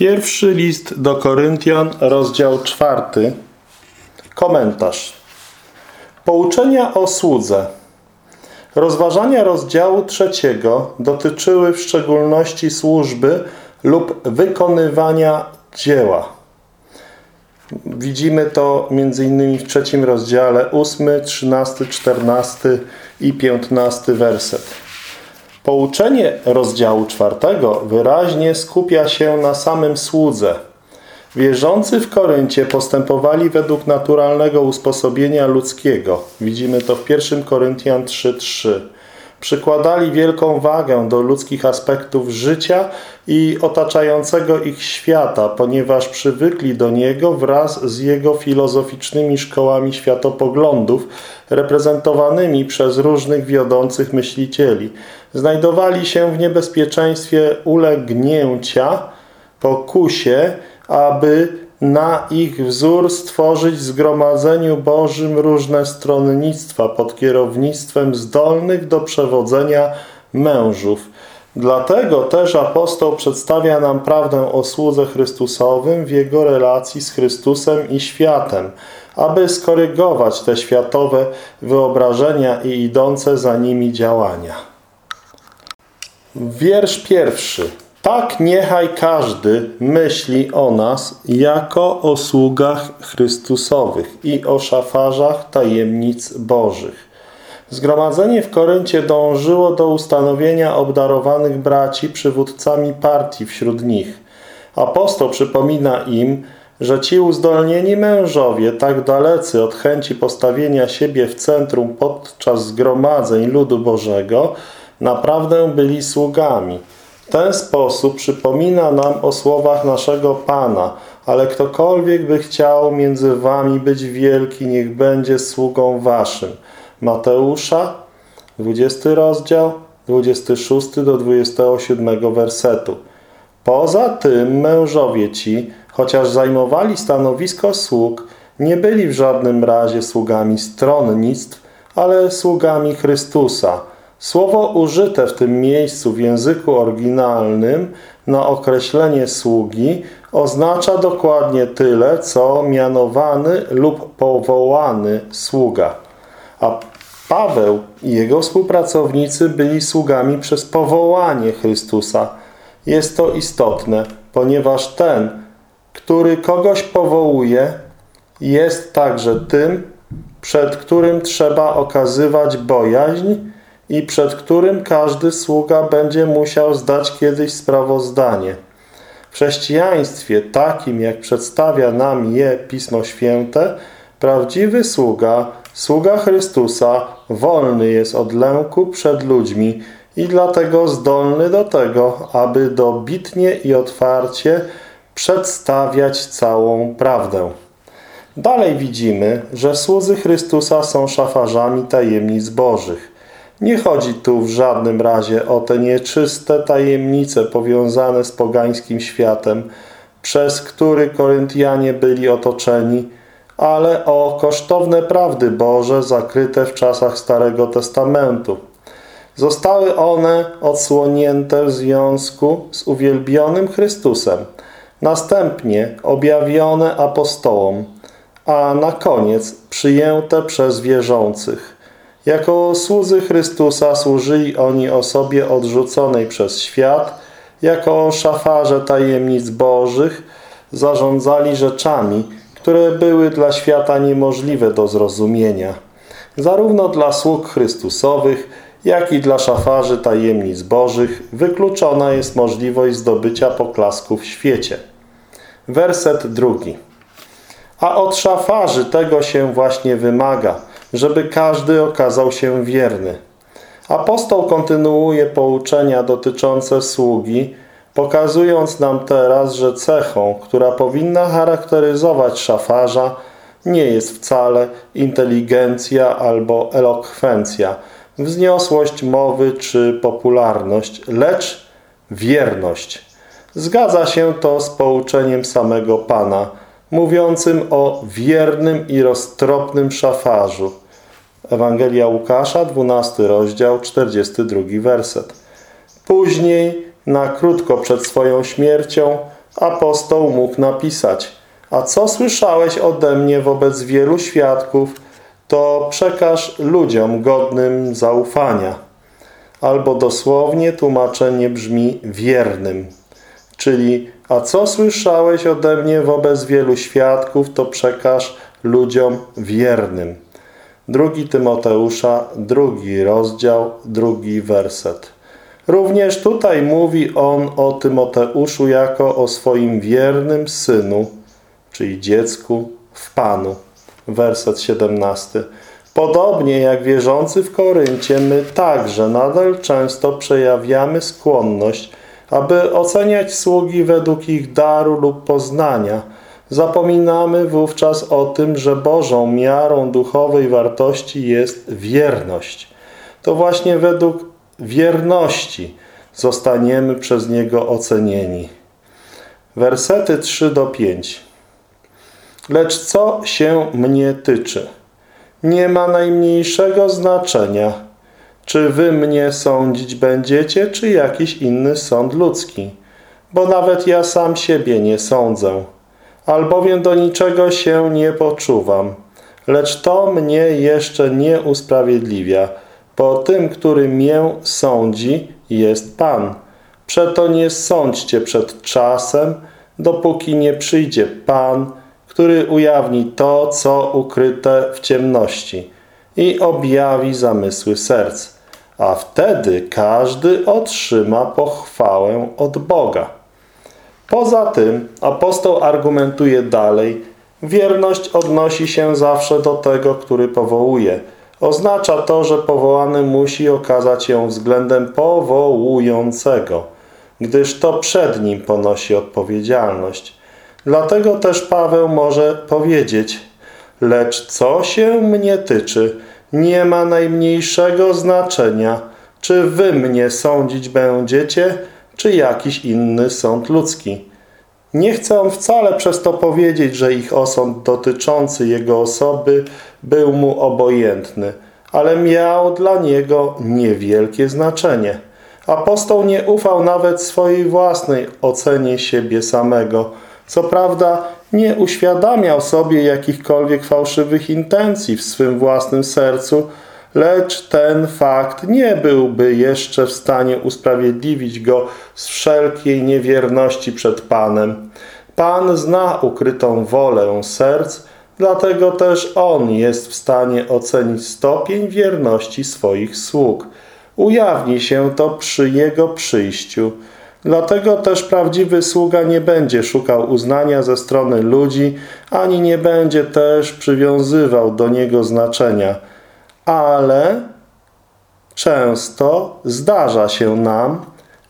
Pierwszy list do Koryntian, rozdział czwarty. Komentarz. Pouczenia o słudze. Rozważania rozdziału trzeciego dotyczyły w szczególności służby lub wykonywania dzieła. Widzimy to m.in. w trzecim rozdziale, ósmy, trzynasty, czternasty i piętnasty werset. Pouczenie rozdziału czwartego wyraźnie skupia się na samym słudze. Wierzący w Koryncie postępowali według naturalnego usposobienia ludzkiego. Widzimy to w 1 Koryntian 3:3. Przykładali wielką wagę do ludzkich aspektów życia i otaczającego ich świata, ponieważ przywykli do niego wraz z jego filozoficznymi szkołami światopoglądów, reprezentowanymi przez różnych wiodących myślicieli. Znajdowali się w niebezpieczeństwie ulegnięcia, pokusie, aby na ich wzór stworzyć w zgromadzeniu Bożym różne stronnictwa pod kierownictwem zdolnych do przewodzenia mężów. Dlatego też apostoł przedstawia nam prawdę o słudze Chrystusowym w jego relacji z Chrystusem i światem, aby skorygować te światowe wyobrażenia i idące za nimi działania. Wiersz pierwszy. Tak niechaj każdy myśli o nas jako o sługach Chrystusowych i o szafarzach tajemnic Bożych. Zgromadzenie w Koryncie dążyło do ustanowienia obdarowanych braci przywódcami partii wśród nich. Apostoł przypomina im, że ci uzdolnieni mężowie, tak dalecy od chęci postawienia siebie w centrum podczas zgromadzeń ludu Bożego, naprawdę byli sługami. Ten sposób przypomina nam o słowach naszego Pana, ale ktokolwiek by chciał między wami być wielki, niech będzie sługą waszym. Mateusza, 20 rozdział, 26 do 27 wersetu. Poza tym mężowie ci, chociaż zajmowali stanowisko sług, nie byli w żadnym razie sługami stronnictw, ale sługami Chrystusa. Słowo użyte w tym miejscu w języku oryginalnym na określenie sługi oznacza dokładnie tyle, co mianowany lub powołany sługa. A Paweł i jego współpracownicy byli sługami przez powołanie Chrystusa. Jest to istotne, ponieważ ten, który kogoś powołuje, jest także tym, przed którym trzeba okazywać bojaźń i przed którym każdy sługa będzie musiał zdać kiedyś sprawozdanie. W chrześcijaństwie, takim jak przedstawia nam je Pismo Święte, prawdziwy sługa, sługa Chrystusa, wolny jest od lęku przed ludźmi i dlatego zdolny do tego, aby dobitnie i otwarcie przedstawiać całą prawdę. Dalej widzimy, że słudzy Chrystusa są szafarzami tajemnic Bożych. Nie chodzi tu w żadnym razie o te nieczyste tajemnice powiązane z pogańskim światem, przez który Koryntianie byli otoczeni, ale o kosztowne prawdy Boże zakryte w czasach Starego Testamentu. Zostały one odsłonięte w związku z uwielbionym Chrystusem, następnie objawione apostołom, a na koniec przyjęte przez wierzących. Jako słudzy Chrystusa służyli oni osobie odrzuconej przez świat, jako szafarze tajemnic bożych zarządzali rzeczami, które były dla świata niemożliwe do zrozumienia. Zarówno dla sług Chrystusowych, jak i dla szafarzy tajemnic bożych wykluczona jest możliwość zdobycia poklasku w świecie. Werset drugi. A od szafarzy tego się właśnie wymaga – żeby każdy okazał się wierny. Apostoł kontynuuje pouczenia dotyczące sługi, pokazując nam teraz, że cechą, która powinna charakteryzować szafarza, nie jest wcale inteligencja albo elokwencja, wzniosłość mowy czy popularność, lecz wierność. Zgadza się to z pouczeniem samego Pana – mówiącym o wiernym i roztropnym szafarzu. Ewangelia Łukasza, 12 rozdział, 42 werset. Później, na krótko przed swoją śmiercią, apostoł mógł napisać A co słyszałeś ode mnie wobec wielu świadków, to przekaż ludziom godnym zaufania. Albo dosłownie tłumaczenie brzmi wiernym. Czyli, a co słyszałeś ode mnie wobec wielu świadków, to przekaż ludziom wiernym. Drugi Tymoteusza, drugi rozdział, drugi werset. Również tutaj mówi on o Tymoteuszu jako o swoim wiernym synu, czyli dziecku w Panu. Werset 17. Podobnie jak wierzący w Koryncie, my także nadal często przejawiamy skłonność, aby oceniać sługi według ich daru lub poznania. Zapominamy wówczas o tym, że Bożą miarą duchowej wartości jest wierność. To właśnie według wierności zostaniemy przez Niego ocenieni. Wersety 3 do 5. Lecz co się mnie tyczy? Nie ma najmniejszego znaczenia, czy wy mnie sądzić będziecie, czy jakiś inny sąd ludzki. Bo nawet ja sam siebie nie sądzę, albowiem do niczego się nie poczuwam. Lecz to mnie jeszcze nie usprawiedliwia, bo tym, który mię sądzi, jest Pan. Przeto nie sądźcie przed czasem, dopóki nie przyjdzie Pan, który ujawni to, co ukryte w ciemności i objawi zamysły serc, a wtedy każdy otrzyma pochwałę od Boga. Poza tym apostoł argumentuje dalej, wierność odnosi się zawsze do tego, który powołuje. Oznacza to, że powołany musi okazać ją względem powołującego, gdyż to przed nim ponosi odpowiedzialność. Dlatego też Paweł może powiedzieć, lecz co się mnie tyczy, nie ma najmniejszego znaczenia, czy wy mnie sądzić będziecie, czy jakiś inny sąd ludzki. Nie chcę wcale przez to powiedzieć, że ich osąd dotyczący jego osoby był mu obojętny, ale miał dla niego niewielkie znaczenie. Apostoł nie ufał nawet swojej własnej ocenie siebie samego, co prawda nie uświadamiał sobie jakichkolwiek fałszywych intencji w swym własnym sercu, lecz ten fakt nie byłby jeszcze w stanie usprawiedliwić go z wszelkiej niewierności przed Panem. Pan zna ukrytą wolę serc, dlatego też On jest w stanie ocenić stopień wierności swoich sług. Ujawni się to przy Jego przyjściu. Dlatego też prawdziwy sługa nie będzie szukał uznania ze strony ludzi, ani nie będzie też przywiązywał do niego znaczenia. Ale często zdarza się nam,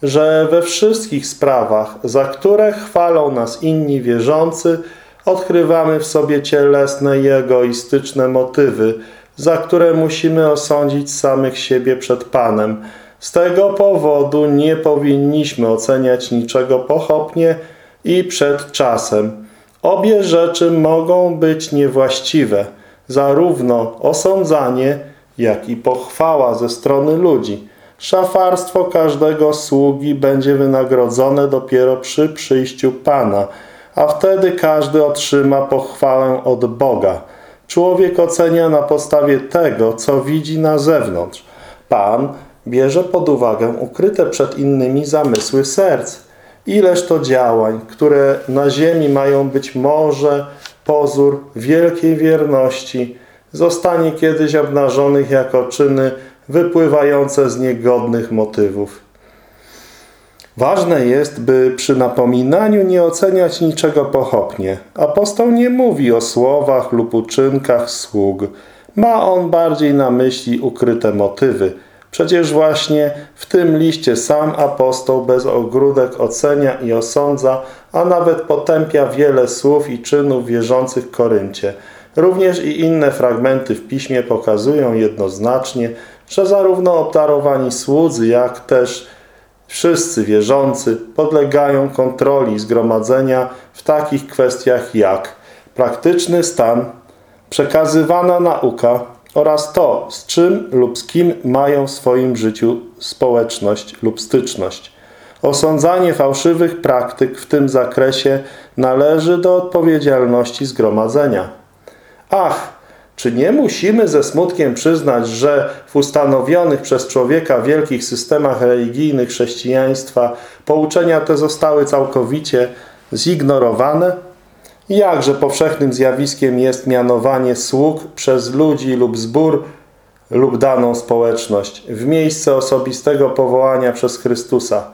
że we wszystkich sprawach, za które chwalą nas inni wierzący, odkrywamy w sobie cielesne i egoistyczne motywy, za które musimy osądzić samych siebie przed Panem, z tego powodu nie powinniśmy oceniać niczego pochopnie i przed czasem. Obie rzeczy mogą być niewłaściwe, zarówno osądzanie, jak i pochwała ze strony ludzi. Szafarstwo każdego sługi będzie wynagrodzone dopiero przy przyjściu Pana, a wtedy każdy otrzyma pochwałę od Boga. Człowiek ocenia na podstawie tego, co widzi na zewnątrz. Pan bierze pod uwagę ukryte przed innymi zamysły serc. Ileż to działań, które na ziemi mają być może pozór wielkiej wierności, zostanie kiedyś obnażonych jako czyny wypływające z niegodnych motywów. Ważne jest, by przy napominaniu nie oceniać niczego pochopnie. Apostoł nie mówi o słowach lub uczynkach sług. Ma on bardziej na myśli ukryte motywy – Przecież właśnie w tym liście sam apostoł bez ogródek ocenia i osądza, a nawet potępia wiele słów i czynów wierzących Koryncie. Również i inne fragmenty w piśmie pokazują jednoznacznie, że zarówno obdarowani słudzy, jak też wszyscy wierzący podlegają kontroli zgromadzenia w takich kwestiach jak praktyczny stan, przekazywana nauka, oraz to, z czym lub z kim mają w swoim życiu społeczność lub styczność. Osądzanie fałszywych praktyk w tym zakresie należy do odpowiedzialności zgromadzenia. Ach, czy nie musimy ze smutkiem przyznać, że w ustanowionych przez człowieka wielkich systemach religijnych chrześcijaństwa pouczenia te zostały całkowicie zignorowane? Jakże powszechnym zjawiskiem jest mianowanie sług przez ludzi lub zbór lub daną społeczność w miejsce osobistego powołania przez Chrystusa.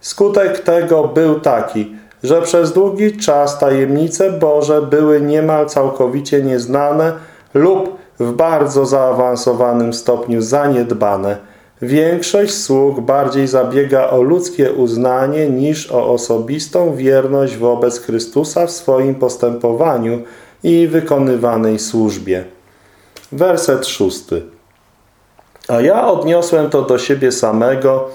Skutek tego był taki, że przez długi czas tajemnice Boże były niemal całkowicie nieznane lub w bardzo zaawansowanym stopniu zaniedbane. Większość sług bardziej zabiega o ludzkie uznanie niż o osobistą wierność wobec Chrystusa w swoim postępowaniu i wykonywanej służbie. Werset szósty. A ja odniosłem to do siebie samego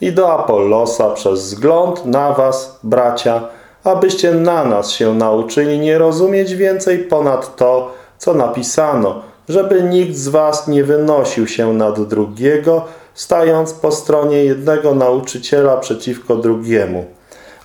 i do Apollosa przez wzgląd na was, bracia, abyście na nas się nauczyli nie rozumieć więcej ponad to, co napisano, żeby nikt z was nie wynosił się nad drugiego, stając po stronie jednego nauczyciela przeciwko drugiemu.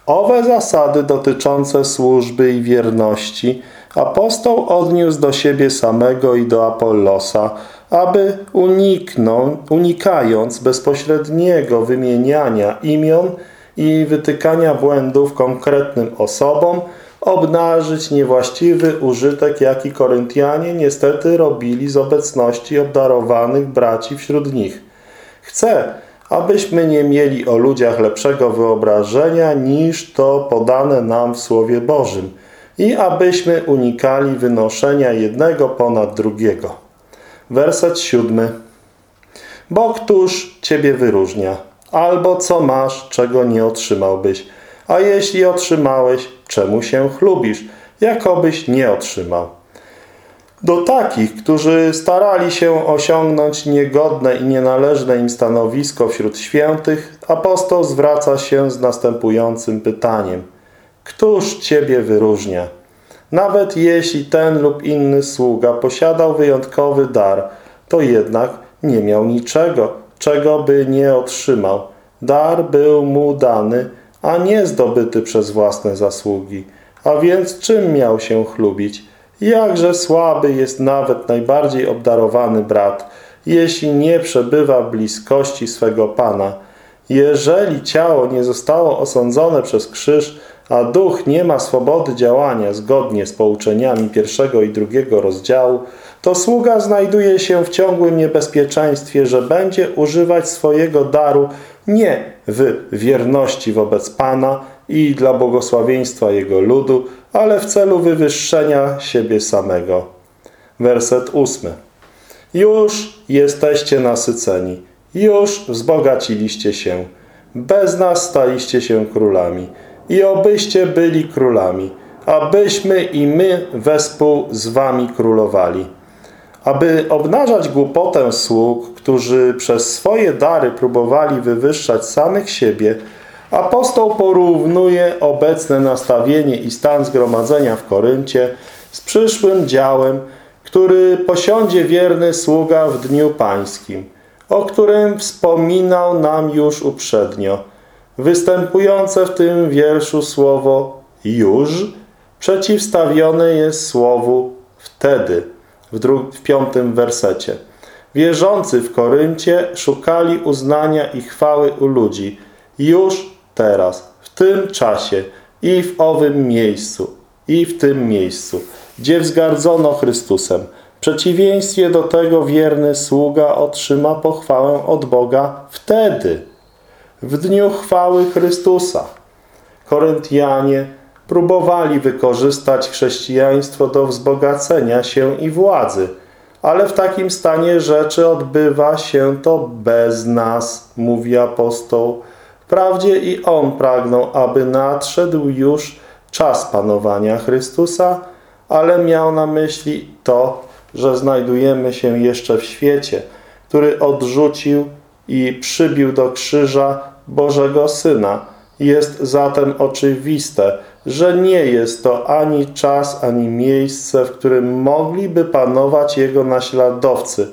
Owe zasady dotyczące służby i wierności apostoł odniósł do siebie samego i do Apollosa, aby uniknął, unikając bezpośredniego wymieniania imion i wytykania błędów konkretnym osobom, obnażyć niewłaściwy użytek, jaki Koryntianie niestety robili z obecności obdarowanych braci wśród nich. Chcę, abyśmy nie mieli o ludziach lepszego wyobrażenia niż to podane nam w Słowie Bożym i abyśmy unikali wynoszenia jednego ponad drugiego. Werset siódmy. Bo któż Ciebie wyróżnia? Albo co masz, czego nie otrzymałbyś? A jeśli otrzymałeś, czemu się chlubisz, jakobyś nie otrzymał? Do takich, którzy starali się osiągnąć niegodne i nienależne im stanowisko wśród świętych, apostoł zwraca się z następującym pytaniem. Któż Ciebie wyróżnia? Nawet jeśli ten lub inny sługa posiadał wyjątkowy dar, to jednak nie miał niczego, czego by nie otrzymał. Dar był mu dany, a nie zdobyty przez własne zasługi. A więc czym miał się chlubić? Jakże słaby jest nawet najbardziej obdarowany brat, jeśli nie przebywa w bliskości swego Pana. Jeżeli ciało nie zostało osądzone przez krzyż, a duch nie ma swobody działania zgodnie z pouczeniami pierwszego i drugiego rozdziału, to sługa znajduje się w ciągłym niebezpieczeństwie, że będzie używać swojego daru nie w wierności wobec Pana i dla błogosławieństwa Jego ludu, ale w celu wywyższenia siebie samego. Werset ósmy. Już jesteście nasyceni, już wzbogaciliście się, bez nas staliście się królami i obyście byli królami, abyśmy i my wespół z wami królowali. Aby obnażać głupotę sług, którzy przez swoje dary próbowali wywyższać samych siebie, apostoł porównuje obecne nastawienie i stan zgromadzenia w Koryncie z przyszłym działem, który posiądzie wierny sługa w dniu pańskim, o którym wspominał nam już uprzednio. Występujące w tym wierszu słowo już przeciwstawione jest słowu wtedy w, w piątym wersecie. Wierzący w Koryncie szukali uznania i chwały u ludzi już teraz, w tym czasie i w owym miejscu, i w tym miejscu, gdzie wzgardzono Chrystusem. W przeciwieństwie do tego wierny sługa otrzyma pochwałę od Boga wtedy, w dniu chwały Chrystusa. Koryntianie próbowali wykorzystać chrześcijaństwo do wzbogacenia się i władzy, ale w takim stanie rzeczy odbywa się to bez nas, mówi apostoł. Wprawdzie i on pragnął, aby nadszedł już czas panowania Chrystusa, ale miał na myśli to, że znajdujemy się jeszcze w świecie, który odrzucił i przybił do krzyża Bożego Syna. Jest zatem oczywiste, że nie jest to ani czas, ani miejsce, w którym mogliby panować Jego naśladowcy,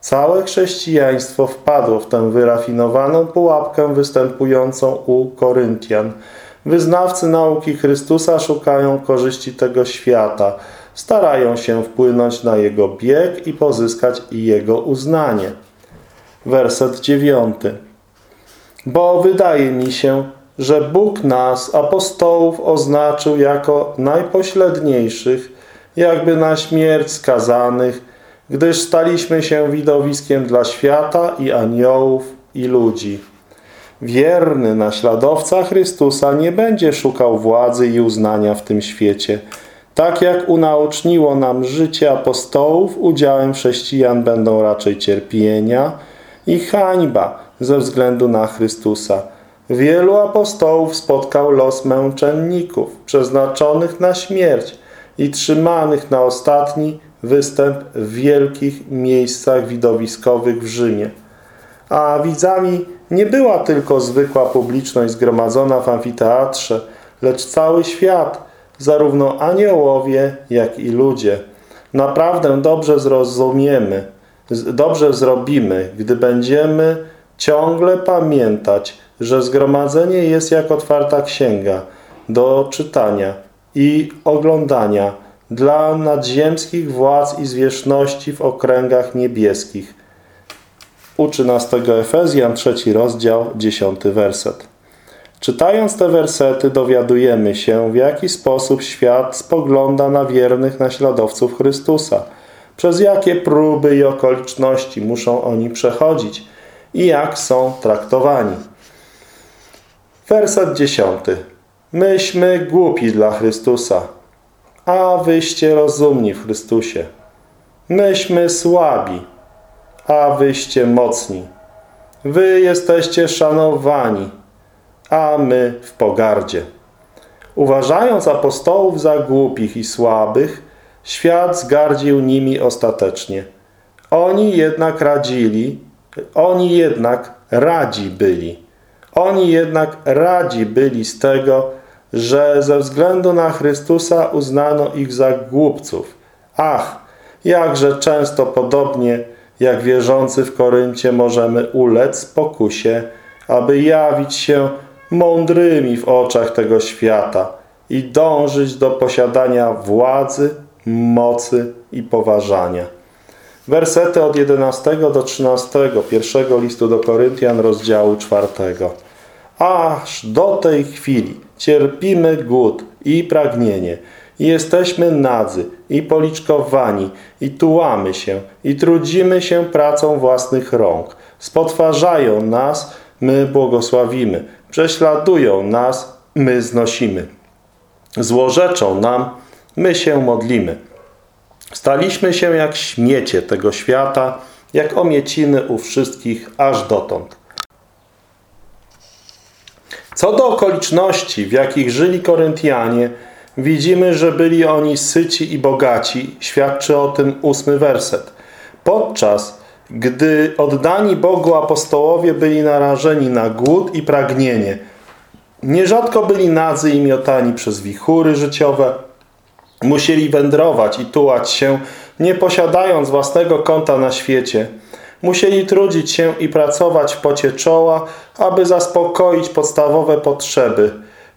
Całe chrześcijaństwo wpadło w tę wyrafinowaną pułapkę występującą u Koryntian. Wyznawcy nauki Chrystusa szukają korzyści tego świata, starają się wpłynąć na jego bieg i pozyskać jego uznanie. Werset dziewiąty. Bo wydaje mi się, że Bóg nas, apostołów, oznaczył jako najpośledniejszych, jakby na śmierć skazanych, gdyż staliśmy się widowiskiem dla świata i aniołów i ludzi. Wierny naśladowca Chrystusa nie będzie szukał władzy i uznania w tym świecie. Tak jak unaoczniło nam życie apostołów, udziałem chrześcijan będą raczej cierpienia i hańba ze względu na Chrystusa. Wielu apostołów spotkał los męczenników, przeznaczonych na śmierć i trzymanych na ostatni występ w wielkich miejscach widowiskowych w Rzymie. A widzami nie była tylko zwykła publiczność zgromadzona w amfiteatrze, lecz cały świat, zarówno aniołowie, jak i ludzie. Naprawdę dobrze zrozumiemy, dobrze zrobimy, gdy będziemy ciągle pamiętać, że zgromadzenie jest jak otwarta księga do czytania i oglądania dla nadziemskich władz i zwierzchności w okręgach niebieskich. Uczy nas tego Efezjan, trzeci rozdział, dziesiąty werset. Czytając te wersety dowiadujemy się, w jaki sposób świat spogląda na wiernych naśladowców Chrystusa, przez jakie próby i okoliczności muszą oni przechodzić i jak są traktowani. Werset dziesiąty. Myśmy głupi dla Chrystusa, a wyście rozumni w Chrystusie. Myśmy słabi, a wyście mocni. Wy jesteście szanowani, a my w pogardzie. Uważając apostołów za głupich i słabych, świat zgardził nimi ostatecznie. Oni jednak radzili, oni jednak radzi byli. Oni jednak radzi byli z tego, że ze względu na Chrystusa uznano ich za głupców. Ach, jakże często podobnie jak wierzący w Koryncie możemy ulec pokusie, aby jawić się mądrymi w oczach tego świata i dążyć do posiadania władzy, mocy i poważania. Wersety od 11 do 13 pierwszego listu do Koryntian rozdziału 4. Aż do tej chwili cierpimy głód i pragnienie, i jesteśmy nadzy i policzkowani, i tułamy się, i trudzimy się pracą własnych rąk. Spotwarzają nas, my błogosławimy. Prześladują nas, my znosimy. Złorzeczą nam, my się modlimy. Staliśmy się jak śmiecie tego świata, jak omieciny u wszystkich aż dotąd. Co do okoliczności, w jakich żyli Koryntianie, widzimy, że byli oni syci i bogaci. Świadczy o tym ósmy werset. Podczas gdy oddani Bogu apostołowie byli narażeni na głód i pragnienie. Nierzadko byli nadzy i miotani przez wichury życiowe. Musieli wędrować i tułać się, nie posiadając własnego konta na świecie. Musieli trudzić się i pracować w pocie czoła, aby zaspokoić podstawowe potrzeby.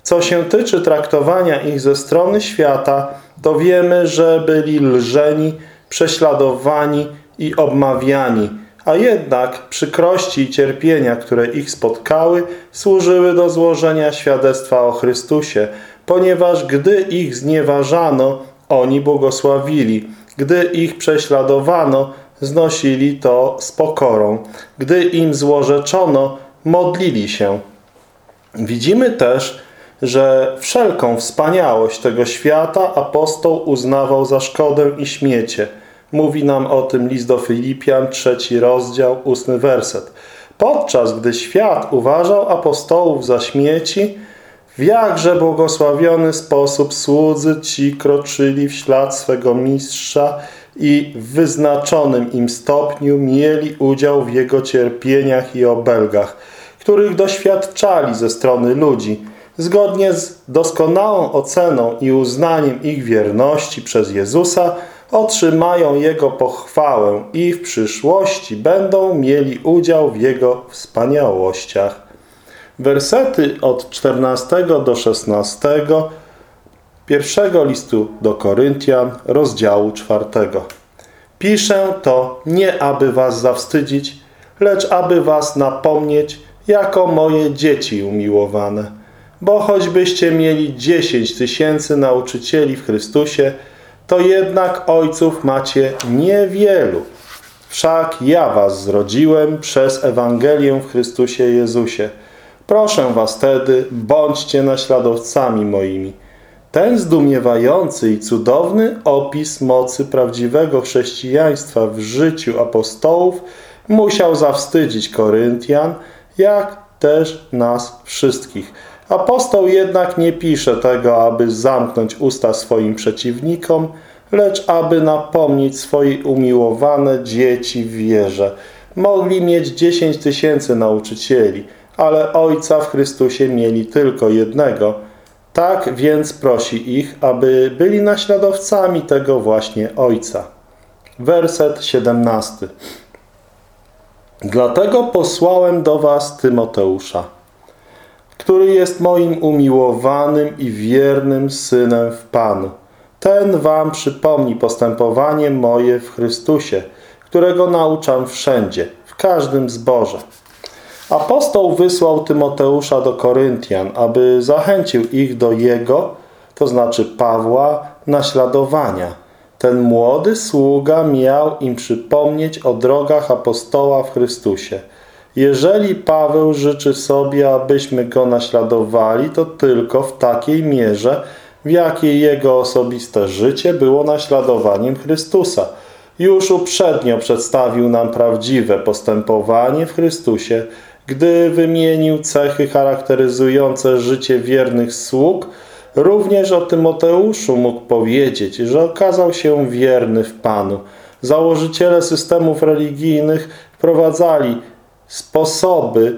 Co się tyczy traktowania ich ze strony świata, to wiemy, że byli lżeni, prześladowani i obmawiani, a jednak przykrości i cierpienia, które ich spotkały, służyły do złożenia świadectwa o Chrystusie, ponieważ gdy ich znieważano, oni błogosławili. Gdy ich prześladowano, znosili to z pokorą. Gdy im złorzeczono, modlili się. Widzimy też, że wszelką wspaniałość tego świata apostoł uznawał za szkodę i śmiecie. Mówi nam o tym list do Filipian, trzeci rozdział, ósmy werset. Podczas gdy świat uważał apostołów za śmieci, w jakże błogosławiony sposób słudzy ci kroczyli w ślad swego mistrza i w wyznaczonym im stopniu mieli udział w jego cierpieniach i obelgach, których doświadczali ze strony ludzi, zgodnie z doskonałą oceną i uznaniem ich wierności przez Jezusa otrzymają Jego pochwałę i w przyszłości będą mieli udział w Jego wspaniałościach. Wersety od 14 do 16 pierwszego listu do Koryntian, rozdziału 4. Piszę to nie aby was zawstydzić, lecz aby was napomnieć jako moje dzieci umiłowane. Bo choćbyście mieli dziesięć tysięcy nauczycieli w Chrystusie, to jednak ojców macie niewielu. Wszak ja was zrodziłem przez Ewangelię w Chrystusie Jezusie. Proszę was tedy, bądźcie naśladowcami moimi. Ten zdumiewający i cudowny opis mocy prawdziwego chrześcijaństwa w życiu apostołów musiał zawstydzić Koryntian, jak też nas wszystkich. Apostoł jednak nie pisze tego, aby zamknąć usta swoim przeciwnikom, lecz aby napomnieć swoje umiłowane dzieci w wierze. Mogli mieć dziesięć tysięcy nauczycieli, ale Ojca w Chrystusie mieli tylko jednego. Tak więc prosi ich, aby byli naśladowcami tego właśnie Ojca. Werset 17. Dlatego posłałem do was Tymoteusza, który jest moim umiłowanym i wiernym synem w Panu. Ten wam przypomni postępowanie moje w Chrystusie, którego nauczam wszędzie, w każdym zborze. Apostoł wysłał Tymoteusza do Koryntian, aby zachęcił ich do jego, to znaczy Pawła, naśladowania. Ten młody sługa miał im przypomnieć o drogach apostoła w Chrystusie. Jeżeli Paweł życzy sobie, abyśmy go naśladowali, to tylko w takiej mierze, w jakiej jego osobiste życie było naśladowaniem Chrystusa. Już uprzednio przedstawił nam prawdziwe postępowanie w Chrystusie, gdy wymienił cechy charakteryzujące życie wiernych sług, również o Tymoteuszu mógł powiedzieć, że okazał się wierny w Panu. Założyciele systemów religijnych wprowadzali sposoby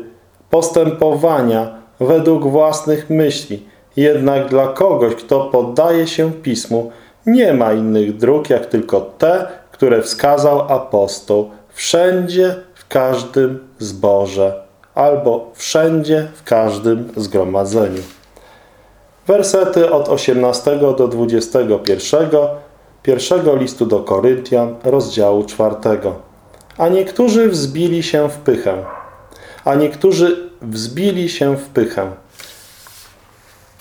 postępowania według własnych myśli. Jednak dla kogoś, kto poddaje się Pismu, nie ma innych dróg, jak tylko te, które wskazał apostoł wszędzie, w każdym zborze albo wszędzie, w każdym zgromadzeniu. Wersety od 18 do 21 pierwszego listu do Koryntian, rozdziału 4. A niektórzy wzbili się w pychę. A niektórzy wzbili się w pychę.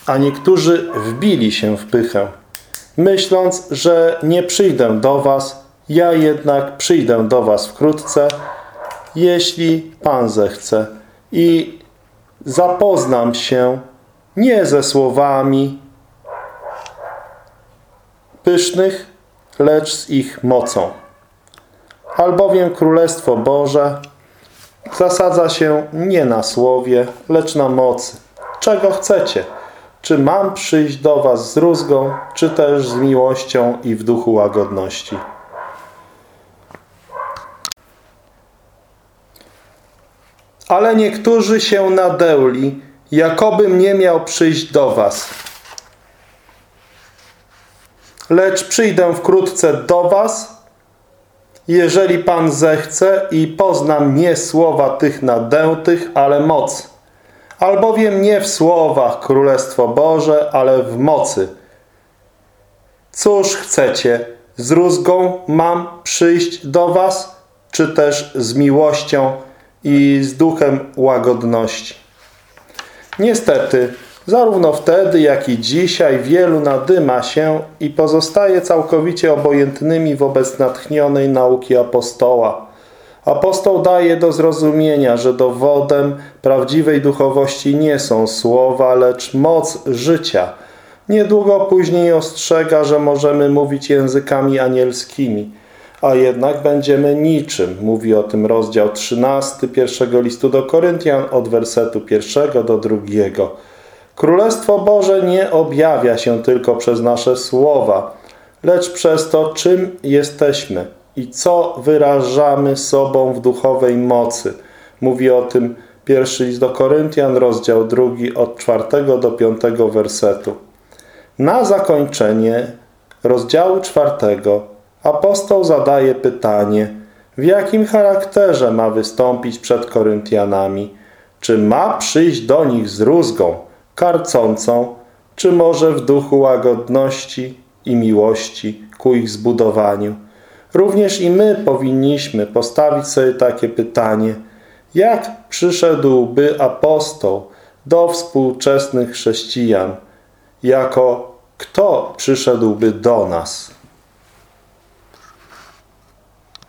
A niektórzy wbili się w pychę, myśląc, że nie przyjdę do was, ja jednak przyjdę do was wkrótce, jeśli Pan zechce i zapoznam się nie ze słowami pysznych, lecz z ich mocą. Albowiem Królestwo Boże zasadza się nie na słowie, lecz na mocy. Czego chcecie? Czy mam przyjść do was z rózgą, czy też z miłością i w duchu łagodności? Ale niektórzy się nadeuli, jakobym nie miał przyjść do was. Lecz przyjdę wkrótce do was, jeżeli Pan zechce i poznam nie słowa tych nadętych, ale moc. Albowiem nie w słowach Królestwo Boże, ale w mocy. Cóż chcecie? Z rózgą mam przyjść do was, czy też z miłością i z duchem łagodności. Niestety, zarówno wtedy, jak i dzisiaj wielu nadyma się i pozostaje całkowicie obojętnymi wobec natchnionej nauki apostoła. Apostoł daje do zrozumienia, że dowodem prawdziwej duchowości nie są słowa, lecz moc życia. Niedługo później ostrzega, że możemy mówić językami anielskimi – a jednak będziemy niczym. Mówi o tym rozdział 13 pierwszego listu do Koryntian od wersetu pierwszego do drugiego. Królestwo Boże nie objawia się tylko przez nasze słowa, lecz przez to, czym jesteśmy i co wyrażamy sobą w duchowej mocy. Mówi o tym pierwszy list do Koryntian, rozdział drugi od czwartego do piątego wersetu. Na zakończenie rozdziału czwartego Apostoł zadaje pytanie, w jakim charakterze ma wystąpić przed Koryntianami? Czy ma przyjść do nich z rózgą, karcącą, czy może w duchu łagodności i miłości ku ich zbudowaniu? Również i my powinniśmy postawić sobie takie pytanie, jak przyszedłby apostoł do współczesnych chrześcijan, jako kto przyszedłby do nas?